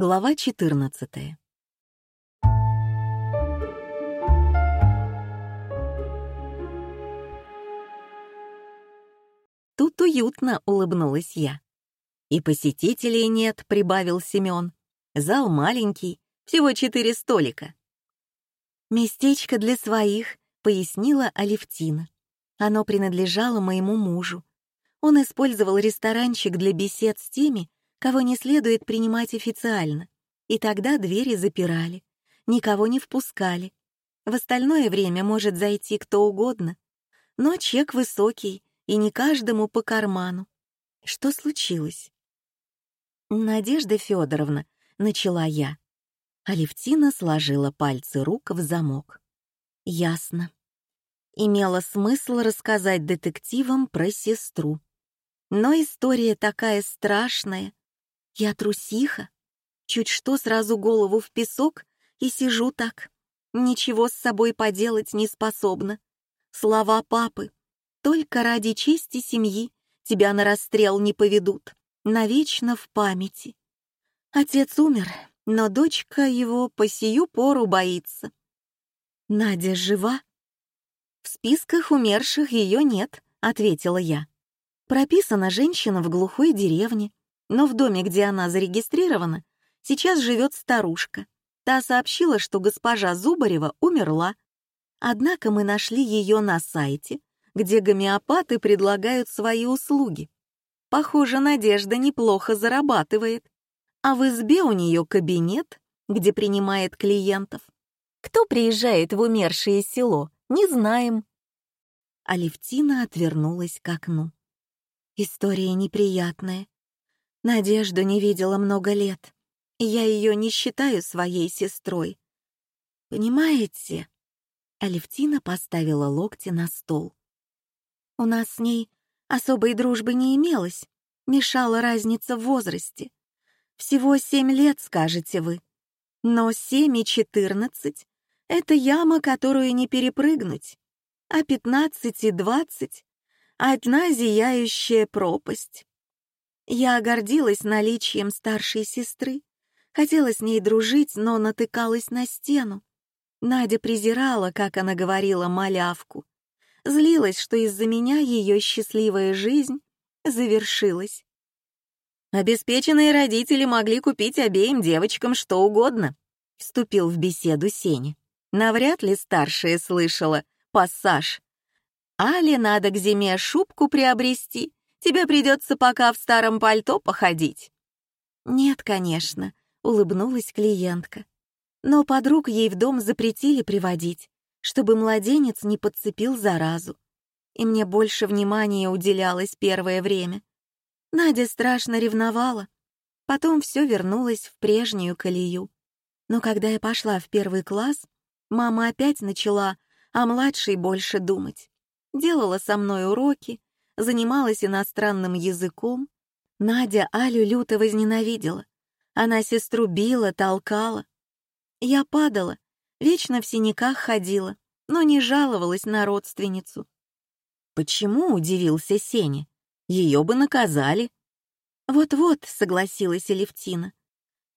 Глава 14. Тут уютно улыбнулась я. И посетителей нет, прибавил Семен. Зал маленький, всего четыре столика. Местечко для своих, пояснила Алевтина. Оно принадлежало моему мужу. Он использовал ресторанчик для бесед с теми, кого не следует принимать официально, и тогда двери запирали, никого не впускали. В остальное время может зайти кто угодно, но чек высокий, и не каждому по карману. Что случилось? Надежда Федоровна, начала я. Алевтина сложила пальцы рук в замок. Ясно. Имело смысл рассказать детективам про сестру. Но история такая страшная, я трусиха. Чуть что сразу голову в песок и сижу так. Ничего с собой поделать не способна. Слова папы. Только ради чести семьи тебя на расстрел не поведут. Навечно в памяти. Отец умер, но дочка его по сию пору боится. Надя жива? В списках умерших ее нет, ответила я. Прописана женщина в глухой деревне, но в доме, где она зарегистрирована, сейчас живет старушка. Та сообщила, что госпожа Зубарева умерла. Однако мы нашли ее на сайте, где гомеопаты предлагают свои услуги. Похоже, Надежда неплохо зарабатывает. А в избе у нее кабинет, где принимает клиентов. Кто приезжает в умершее село, не знаем. Алевтина отвернулась к окну. История неприятная. Надежду не видела много лет, я ее не считаю своей сестрой. Понимаете? Алевтина поставила локти на стол. У нас с ней особой дружбы не имелось, мешала разница в возрасте. Всего семь лет, скажете вы. Но семь и четырнадцать — это яма, которую не перепрыгнуть, а пятнадцать и двадцать — одна зияющая пропасть. Я гордилась наличием старшей сестры, хотела с ней дружить, но натыкалась на стену. Надя презирала, как она говорила, малявку. Злилась, что из-за меня ее счастливая жизнь завершилась. Обеспеченные родители могли купить обеим девочкам что угодно, вступил в беседу Сеня. Навряд ли старшая слышала пассаж. Але надо к зиме шубку приобрести, Тебе придется пока в старом пальто походить». «Нет, конечно», — улыбнулась клиентка. Но подруг ей в дом запретили приводить, чтобы младенец не подцепил заразу. И мне больше внимания уделялось первое время. Надя страшно ревновала. Потом все вернулось в прежнюю колею. Но когда я пошла в первый класс, мама опять начала о младшей больше думать. Делала со мной уроки, занималась иностранным языком, Надя Алю люто возненавидела. Она сестру била, толкала. Я падала, вечно в синяках ходила, но не жаловалась на родственницу. Почему, удивился Сеня, ее бы наказали. Вот-вот, согласилась Элевтина.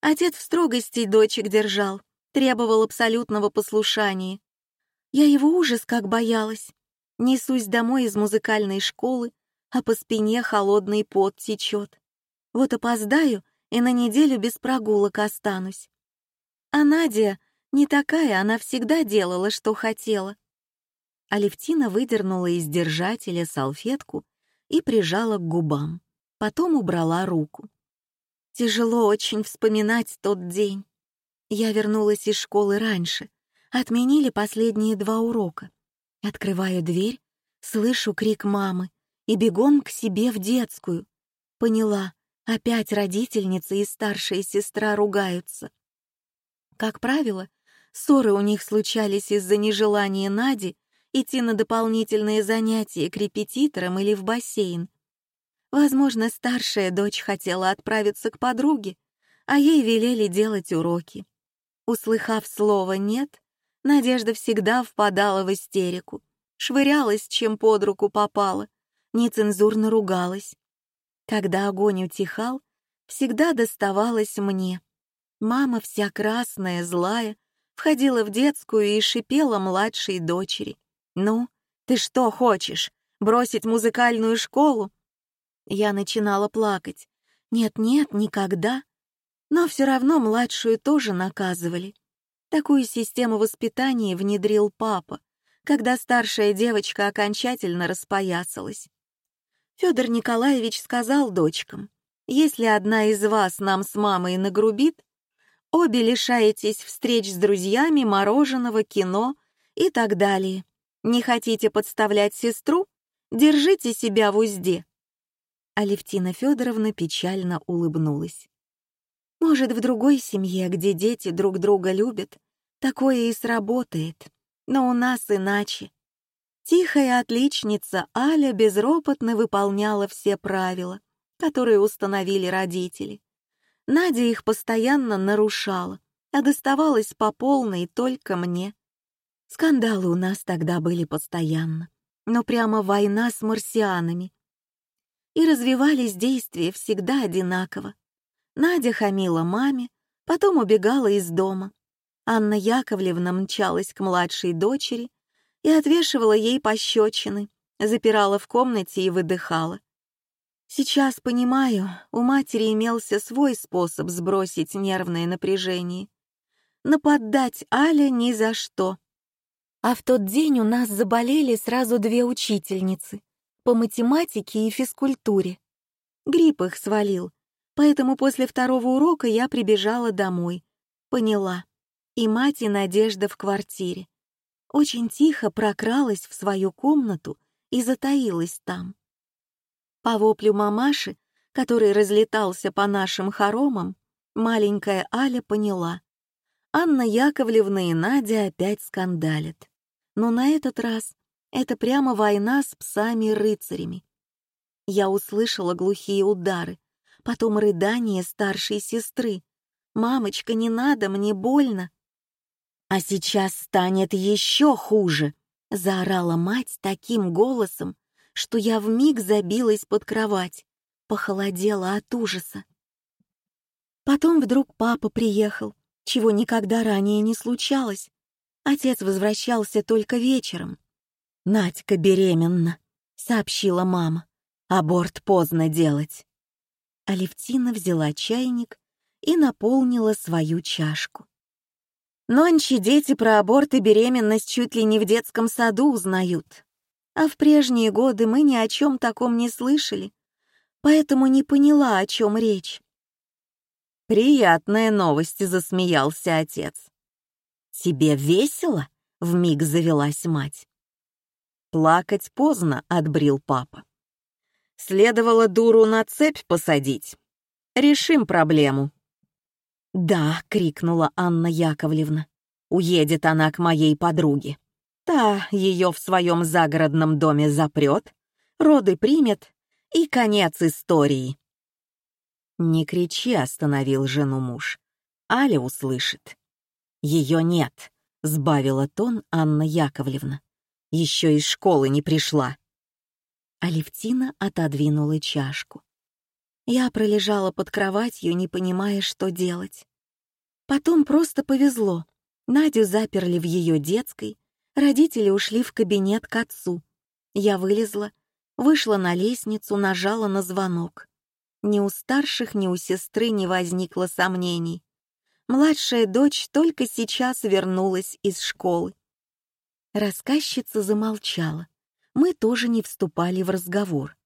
Отец в строгости дочек держал, требовал абсолютного послушания. Я его ужас как боялась. Несусь домой из музыкальной школы, а по спине холодный пот течет. Вот опоздаю и на неделю без прогулок останусь. А Надя не такая, она всегда делала, что хотела. Алевтина выдернула из держателя салфетку и прижала к губам. Потом убрала руку. Тяжело очень вспоминать тот день. Я вернулась из школы раньше. Отменили последние два урока. Открываю дверь, слышу крик мамы и бегом к себе в детскую. Поняла, опять родительница и старшая сестра ругаются. Как правило, ссоры у них случались из-за нежелания Нади идти на дополнительные занятия к репетиторам или в бассейн. Возможно, старшая дочь хотела отправиться к подруге, а ей велели делать уроки. Услыхав слово «нет», Надежда всегда впадала в истерику, швырялась, чем под руку попала, нецензурно ругалась. Когда огонь утихал, всегда доставалось мне. Мама вся красная, злая, входила в детскую и шипела младшей дочери. «Ну, ты что хочешь, бросить музыкальную школу?» Я начинала плакать. «Нет-нет, никогда». Но все равно младшую тоже наказывали. Такую систему воспитания внедрил папа, когда старшая девочка окончательно распоясалась. Федор Николаевич сказал дочкам, «Если одна из вас нам с мамой нагрубит, обе лишаетесь встреч с друзьями, мороженого, кино и так далее. Не хотите подставлять сестру? Держите себя в узде». Алевтина Федоровна печально улыбнулась. «Может, в другой семье, где дети друг друга любят, такое и сработает, но у нас иначе. Тихая отличница Аля безропотно выполняла все правила, которые установили родители. Надя их постоянно нарушала, а доставалась по полной только мне. Скандалы у нас тогда были постоянно, но прямо война с марсианами. И развивались действия всегда одинаково. Надя хамила маме, потом убегала из дома. Анна Яковлевна мчалась к младшей дочери и отвешивала ей пощечины, запирала в комнате и выдыхала. Сейчас понимаю, у матери имелся свой способ сбросить нервное напряжение. Нападать Але ни за что. А в тот день у нас заболели сразу две учительницы по математике и физкультуре. Грипп их свалил, поэтому после второго урока я прибежала домой. Поняла. И мать, и Надежда в квартире очень тихо прокралась в свою комнату и затаилась там. По воплю мамаши, который разлетался по нашим хоромам, маленькая Аля поняла. Анна Яковлевна и Надя опять скандалят. Но на этот раз это прямо война с псами-рыцарями. Я услышала глухие удары, потом рыдание старшей сестры. «Мамочка, не надо, мне больно!» «А сейчас станет еще хуже!» — заорала мать таким голосом, что я вмиг забилась под кровать, похолодела от ужаса. Потом вдруг папа приехал, чего никогда ранее не случалось. Отец возвращался только вечером. «Надька беременна», — сообщила мама. «Аборт поздно делать». Алевтина взяла чайник и наполнила свою чашку. Нонче дети про аборт и беременность чуть ли не в детском саду узнают. А в прежние годы мы ни о чем таком не слышали, поэтому не поняла, о чем речь. «Приятная новость», — засмеялся отец. «Тебе весело?» — вмиг завелась мать. «Плакать поздно», — отбрил папа. «Следовало дуру на цепь посадить. Решим проблему». «Да», — крикнула Анна Яковлевна. «Уедет она к моей подруге. Та ее в своем загородном доме запрет, роды примет, и конец истории». «Не кричи», — остановил жену муж. «Аля услышит». «Ее нет», — сбавила тон Анна Яковлевна. «Еще из школы не пришла». Алевтина отодвинула чашку. Я пролежала под кроватью, не понимая, что делать. Потом просто повезло. Надю заперли в ее детской, родители ушли в кабинет к отцу. Я вылезла, вышла на лестницу, нажала на звонок. Ни у старших, ни у сестры не возникло сомнений. Младшая дочь только сейчас вернулась из школы. Рассказчица замолчала. Мы тоже не вступали в разговор.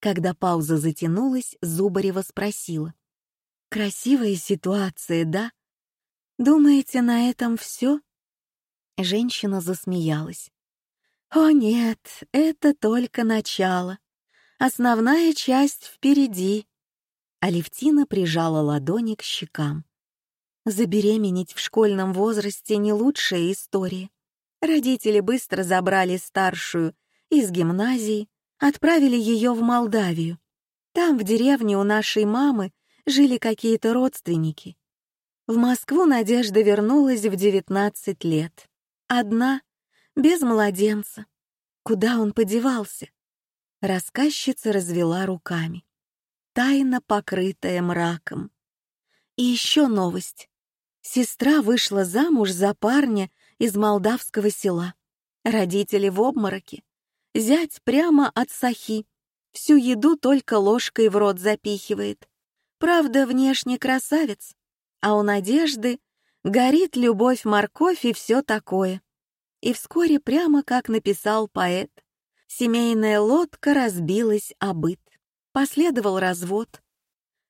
Когда пауза затянулась, Зубарева спросила. «Красивая ситуация, да? Думаете, на этом все?» Женщина засмеялась. «О нет, это только начало. Основная часть впереди». Алевтина прижала ладони к щекам. Забеременеть в школьном возрасте не лучшая история. Родители быстро забрали старшую из гимназии, отправили ее в Молдавию. Там, в деревне у нашей мамы, жили какие-то родственники. В Москву Надежда вернулась в 19 лет. Одна, без младенца. Куда он подевался? Рассказчица развела руками. Тайна, покрытая мраком. И еще новость. Сестра вышла замуж за парня из молдавского села. Родители в обмороке. Зять прямо от сахи. Всю еду только ложкой в рот запихивает. Правда, внешне красавец. А у Надежды горит любовь-морковь и все такое. И вскоре, прямо как написал поэт, семейная лодка разбилась о быт. Последовал развод.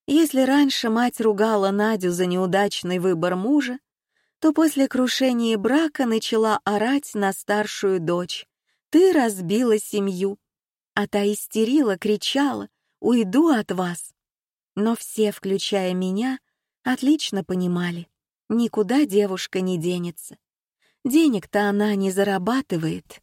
Если раньше мать ругала Надю за неудачный выбор мужа, то после крушения брака начала орать на старшую дочь. «Ты разбила семью!» А та истерила, кричала «Уйду от вас!» Но все, включая меня, отлично понимали, никуда девушка не денется. Денег-то она не зарабатывает,